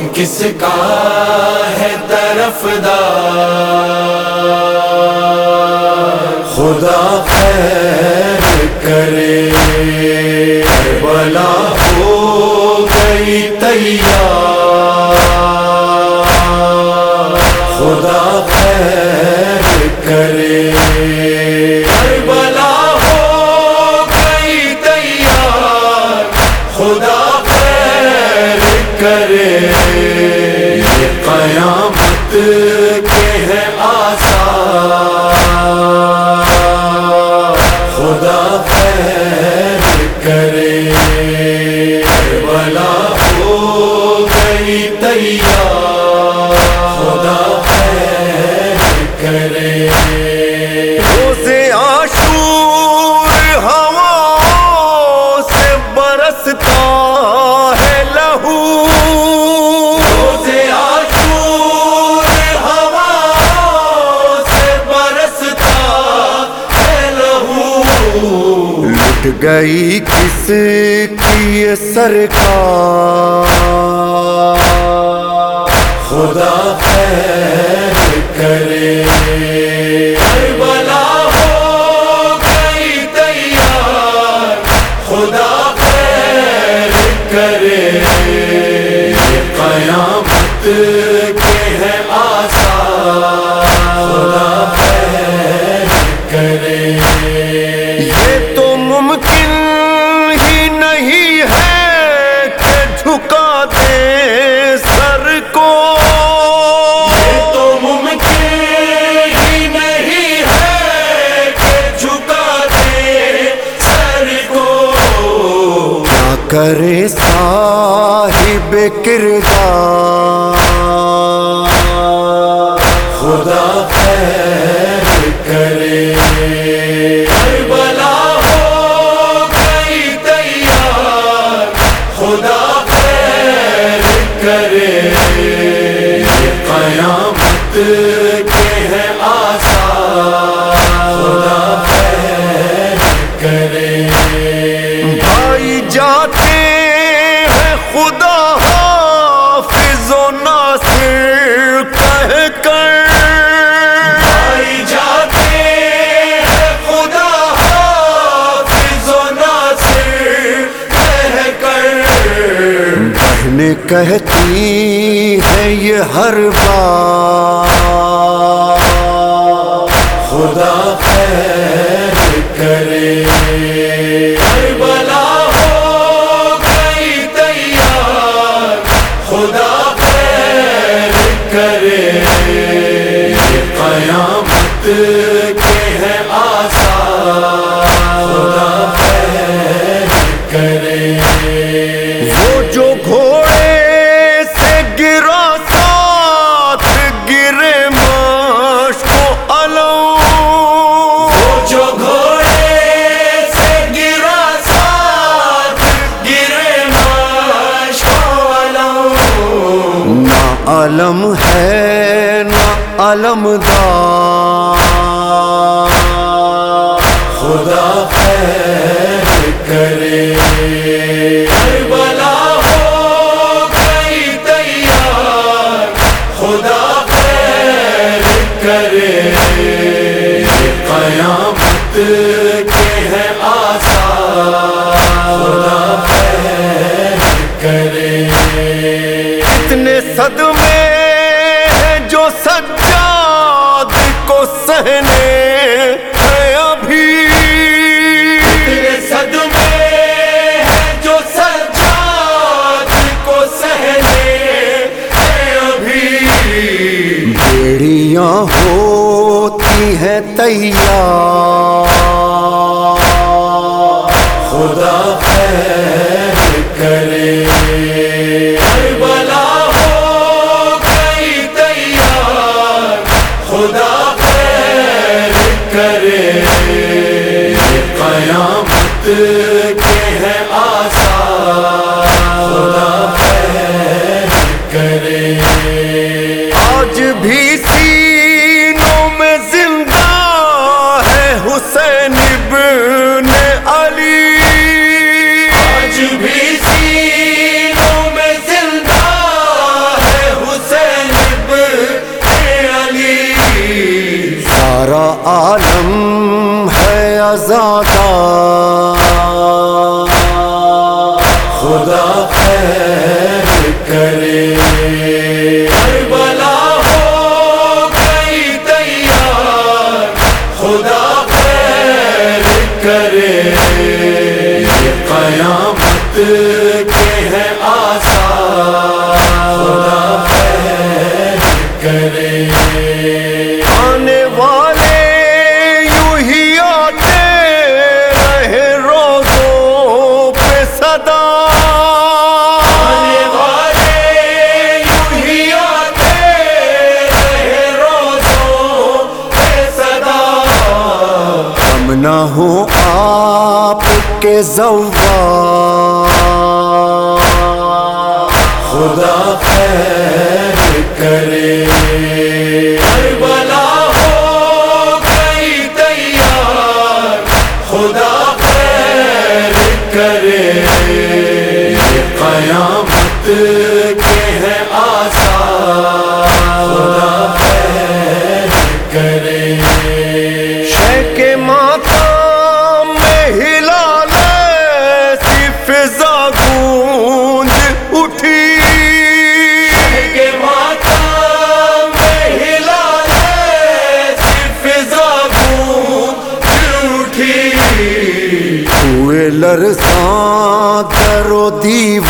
کون کس کا ہے طرف دار؟ خدا خیر کرے، بلا ہو گئی تیار۔ خدا خیر کرے۔ بیان گئی کس کی سرکار؟ خدا خیر کرے۔ Yeah. گئی خدا کرے۔ کرے صاحب کردار۔ کہتی ہے یہ ہر بار خدا ہے علم ہے نہ علم دا خدا خیر کرے۔ Yeah. خدا کرے۔ قیامت ہوتی ہے تیار۔ خدا ہے۔ عالم ہے آزادہ۔ نہ ہوں آپ کے زوا خدا خیر کرے Yeah. خدا کرے قیامت ترساں کرو دیوار